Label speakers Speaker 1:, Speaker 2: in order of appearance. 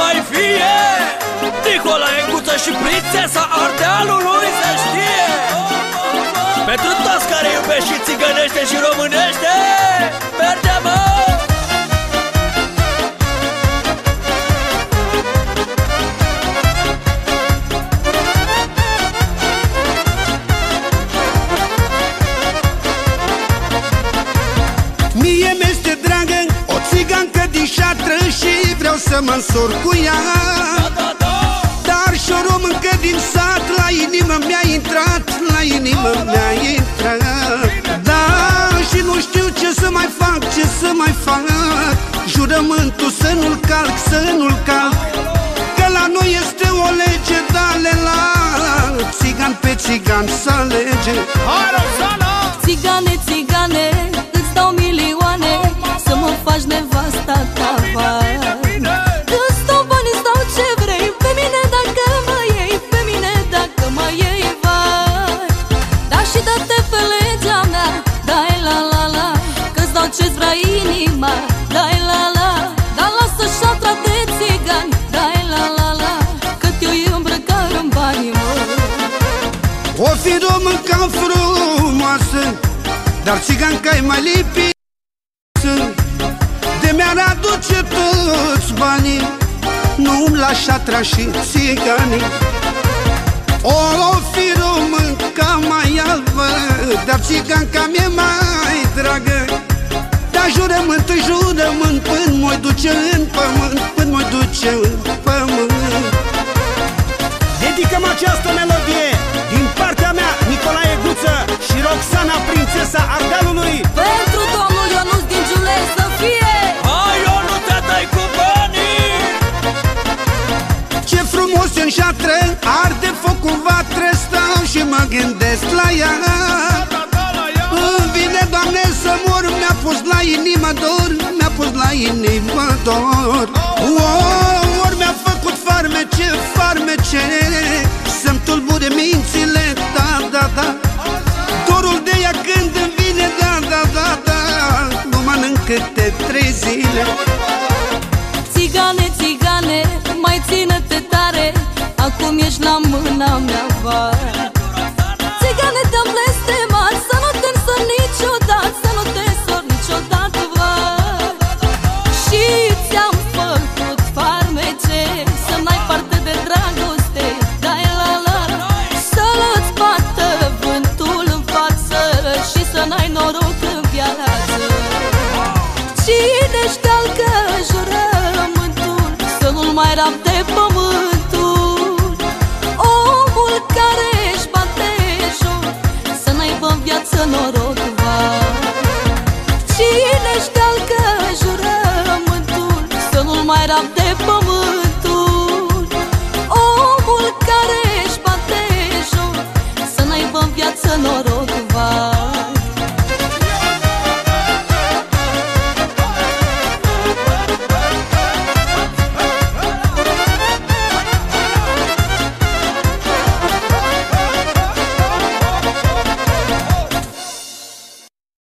Speaker 1: mai fie Nicolae Guță și prințesa Ardealului să știe Pentru toți care iubesc și țigănește și românește Merge mă!
Speaker 2: Mie mi-este dragă o țigancă din șatră Și vreau să mă însor cu ea. Dar și o româncă din sat La inimă mi-a intrat La inimă mi-a intrat. Da, și nu știu ce să mai fac Ce să mai fac. Jurământul să nu-l calc Să nu-l calc
Speaker 3: ce-ți vrea inima, dai la la Dar lasă șatra de țigani, dai la la la Că te-o îmbrăcat în bani, mă
Speaker 2: O fi românca frumoasă Dar țiganca e mai lipită De mi-ar aduce toți banii Nu-mi lași tra și țiganii. O fi românca mai albă Dar țiganca mi-e mai dragă Dar jurământ, jurământ Până mă duce în pământ Până mă duce în pământ.
Speaker 4: Dedicăm această melodie din partea mea, Nicolae Guță și Roxana, prințesa Ardealului.
Speaker 3: Pentru domnul Ionuț din Giulei să fie!
Speaker 1: Hai, eu nu te dai cu banii!
Speaker 2: Ce frumos în șatră Arde focul vatră Stau și mă gândesc la ea inima dor Mi-a pus la inima dor. O, Ori mi-a făcut farmece, farmece Să-mi tulbure mințile Da, da, da. Dorul de ea când îmi vine Da, da, da, da. Nu mănânc câte trei zile.
Speaker 3: Țigane, țigane, mai țină-te tare. Acum ești la mâna mea, Să